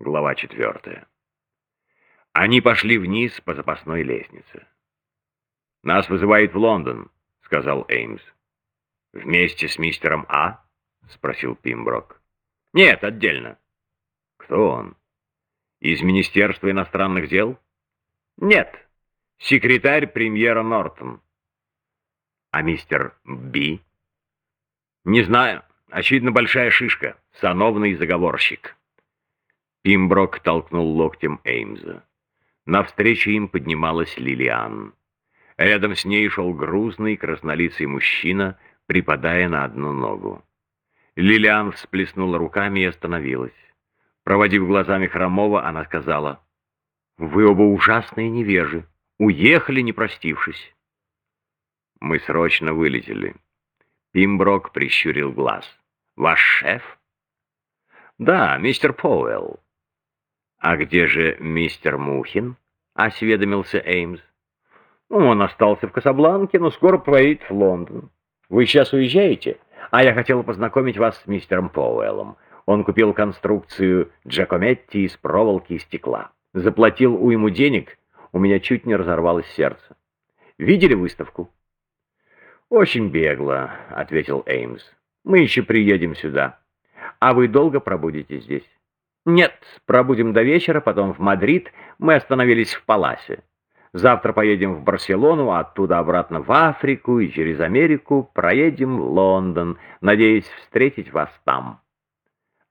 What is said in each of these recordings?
Глава четвертая. Они пошли вниз по запасной лестнице. «Нас вызывает в Лондон», — сказал Эймс. «Вместе с мистером А?» — спросил Пимброк. «Нет, отдельно». «Кто он? Из Министерства иностранных дел?» «Нет, секретарь премьера Нортон». «А мистер Би?» «Не знаю. Очевидно, большая шишка. Сановный заговорщик». Пимброк толкнул локтем Эймза. Навстречу им поднималась Лилиан. Рядом с ней шел грузный краснолицый мужчина, припадая на одну ногу. Лилиан всплеснула руками и остановилась. Проводив глазами Хромова, она сказала, «Вы оба ужасные невежи. Уехали, не простившись». Мы срочно вылетели. Пимброк прищурил глаз. «Ваш шеф?» «Да, мистер Поуэлл. «А где же мистер Мухин?» — осведомился Эймс. «Ну, «Он остался в Касабланке, но скоро поедет в Лондон. Вы сейчас уезжаете? А я хотел познакомить вас с мистером Поуэллом. Он купил конструкцию Джакометти из проволоки и стекла. Заплатил у ему денег, у меня чуть не разорвалось сердце. Видели выставку?» «Очень бегло», — ответил Эймс. «Мы еще приедем сюда. А вы долго пробудете здесь?» «Нет, пробудем до вечера, потом в Мадрид. Мы остановились в Паласе. Завтра поедем в Барселону, а оттуда обратно в Африку и через Америку проедем в Лондон, надеясь встретить вас там».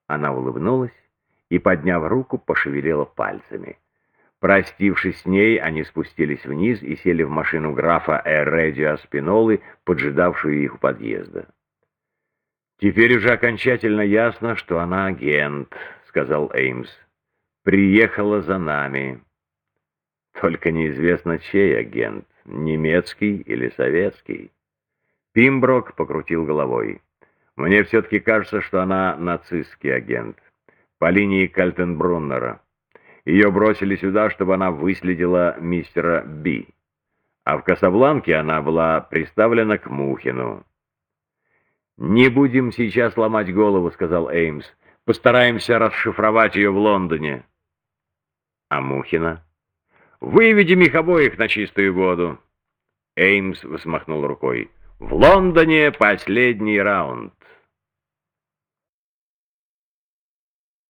Она улыбнулась и, подняв руку, пошевелила пальцами. Простившись с ней, они спустились вниз и сели в машину графа Эредио Спинолы, поджидавшую их у подъезда. Теперь уже окончательно ясно, что она агент, сказал Эймс. «Приехала за нами. Только неизвестно, чей агент, немецкий или советский». Пимброк покрутил головой. «Мне все-таки кажется, что она нацистский агент. По линии Кальтенбруннера. Ее бросили сюда, чтобы она выследила мистера Би. А в Касабланке она была приставлена к Мухину». «Не будем сейчас ломать голову», — сказал Эймс. Постараемся расшифровать ее в Лондоне. А Мухина? Выведем их обоих на чистую воду. Эймс взмахнул рукой. В Лондоне последний раунд.